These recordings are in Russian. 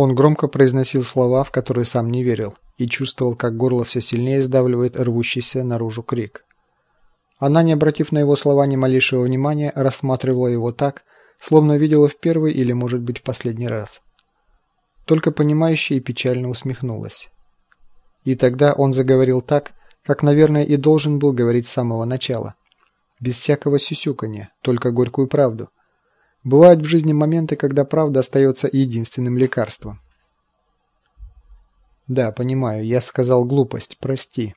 Он громко произносил слова, в которые сам не верил, и чувствовал, как горло все сильнее сдавливает рвущийся наружу крик. Она, не обратив на его слова ни малейшего внимания, рассматривала его так, словно видела в первый или, может быть, последний раз. Только понимающе и печально усмехнулась. И тогда он заговорил так, как, наверное, и должен был говорить с самого начала. Без всякого сюсюканья, только горькую правду – Бывают в жизни моменты, когда правда остается единственным лекарством. Да, понимаю, я сказал глупость, прости.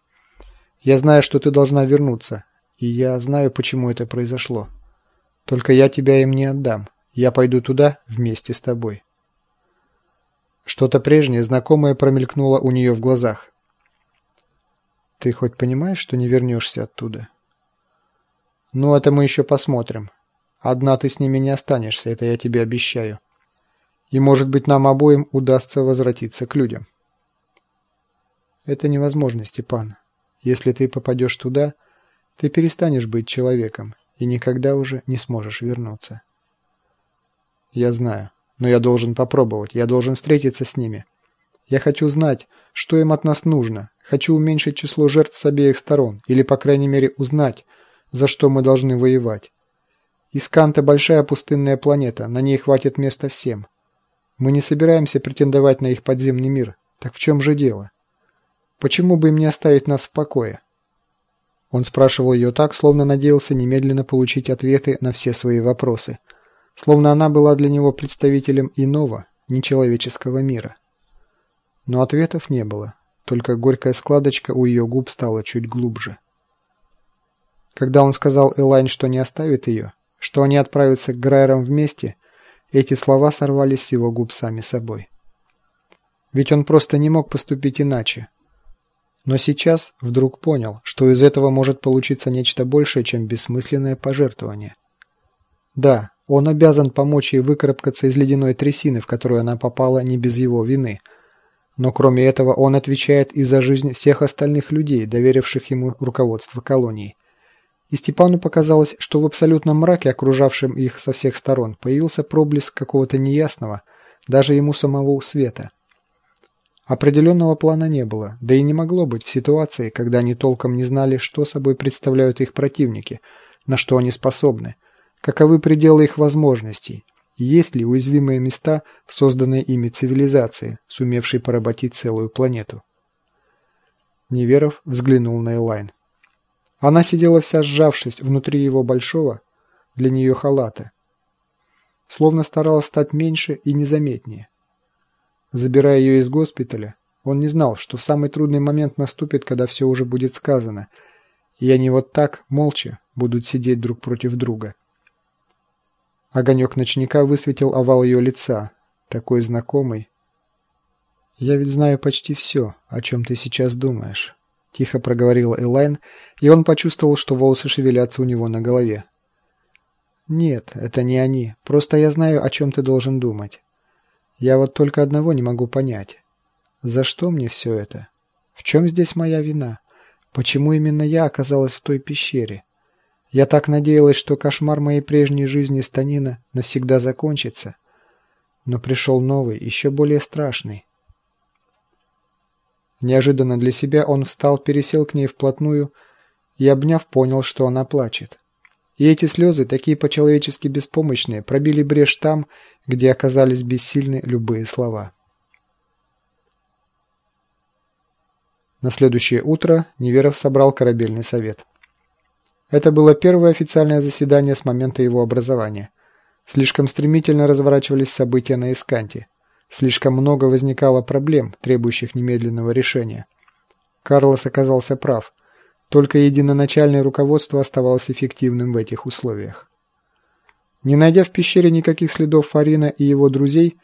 Я знаю, что ты должна вернуться, и я знаю, почему это произошло. Только я тебя им не отдам. Я пойду туда вместе с тобой. Что-то прежнее, знакомое промелькнуло у нее в глазах. Ты хоть понимаешь, что не вернешься оттуда? Ну, это мы еще посмотрим. Одна ты с ними не останешься, это я тебе обещаю. И, может быть, нам обоим удастся возвратиться к людям. Это невозможно, Степан. Если ты попадешь туда, ты перестанешь быть человеком и никогда уже не сможешь вернуться. Я знаю, но я должен попробовать, я должен встретиться с ними. Я хочу знать, что им от нас нужно, хочу уменьшить число жертв с обеих сторон, или, по крайней мере, узнать, за что мы должны воевать. Исканта – большая пустынная планета, на ней хватит места всем. Мы не собираемся претендовать на их подземный мир. Так в чем же дело? Почему бы им не оставить нас в покое? Он спрашивал ее так, словно надеялся немедленно получить ответы на все свои вопросы. Словно она была для него представителем иного, нечеловеческого мира. Но ответов не было, только горькая складочка у ее губ стала чуть глубже. Когда он сказал Элайн, что не оставит ее, что они отправятся к Грайерам вместе, эти слова сорвались с его губ сами собой. Ведь он просто не мог поступить иначе. Но сейчас вдруг понял, что из этого может получиться нечто большее, чем бессмысленное пожертвование. Да, он обязан помочь ей выкарабкаться из ледяной трясины, в которую она попала не без его вины. Но кроме этого он отвечает и за жизнь всех остальных людей, доверивших ему руководство колонией и Степану показалось, что в абсолютном мраке, окружавшем их со всех сторон, появился проблеск какого-то неясного, даже ему самого света. Определенного плана не было, да и не могло быть в ситуации, когда они толком не знали, что собой представляют их противники, на что они способны, каковы пределы их возможностей, есть ли уязвимые места в созданной ими цивилизации, сумевшей поработить целую планету. Неверов взглянул на Элайн. Она сидела вся сжавшись внутри его большого, для нее халата. Словно старалась стать меньше и незаметнее. Забирая ее из госпиталя, он не знал, что в самый трудный момент наступит, когда все уже будет сказано, и они вот так, молча, будут сидеть друг против друга. Огонек ночника высветил овал ее лица, такой знакомый. «Я ведь знаю почти все, о чем ты сейчас думаешь». – тихо проговорила Элайн, и он почувствовал, что волосы шевелятся у него на голове. «Нет, это не они. Просто я знаю, о чем ты должен думать. Я вот только одного не могу понять. За что мне все это? В чем здесь моя вина? Почему именно я оказалась в той пещере? Я так надеялась, что кошмар моей прежней жизни Станина навсегда закончится. Но пришел новый, еще более страшный. Неожиданно для себя он встал, пересел к ней вплотную и, обняв, понял, что она плачет. И эти слезы, такие по-человечески беспомощные, пробили брешь там, где оказались бессильны любые слова. На следующее утро Неверов собрал корабельный совет. Это было первое официальное заседание с момента его образования. Слишком стремительно разворачивались события на Исканте. Слишком много возникало проблем, требующих немедленного решения. Карлос оказался прав. Только единоначальное руководство оставалось эффективным в этих условиях. Не найдя в пещере никаких следов Фарина и его друзей,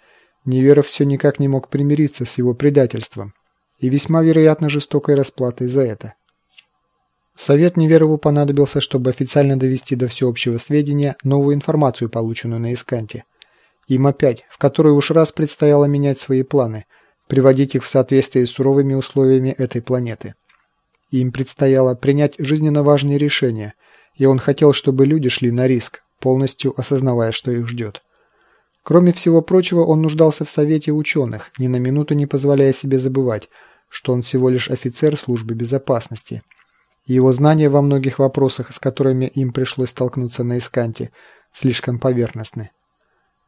Неверов все никак не мог примириться с его предательством и весьма вероятно жестокой расплатой за это. Совет Неверову понадобился, чтобы официально довести до всеобщего сведения новую информацию, полученную на Исканте – им опять, в который уж раз предстояло менять свои планы, приводить их в соответствие с суровыми условиями этой планеты. Им предстояло принять жизненно важные решения, и он хотел, чтобы люди шли на риск, полностью осознавая, что их ждет. Кроме всего прочего, он нуждался в совете ученых, ни на минуту не позволяя себе забывать, что он всего лишь офицер службы безопасности. Его знания во многих вопросах, с которыми им пришлось столкнуться на Исканте, слишком поверхностны.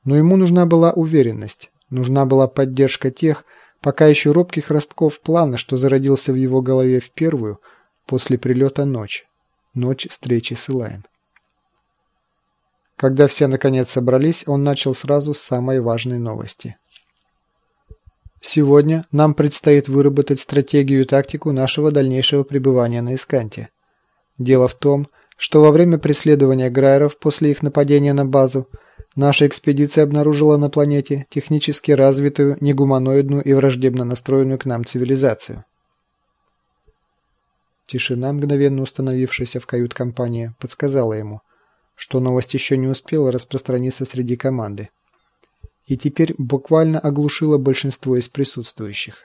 Но ему нужна была уверенность, нужна была поддержка тех, пока еще робких ростков плана, что зародился в его голове в первую, после прилета ночь, ночь встречи с Элайн. Когда все наконец собрались, он начал сразу с самой важной новости. Сегодня нам предстоит выработать стратегию и тактику нашего дальнейшего пребывания на Исканте. Дело в том, что во время преследования Грайеров после их нападения на базу наша экспедиция обнаружила на планете технически развитую, негуманоидную и враждебно настроенную к нам цивилизацию. Тишина, мгновенно установившаяся в кают-компании, подсказала ему, что новость еще не успела распространиться среди команды. И теперь буквально оглушила большинство из присутствующих.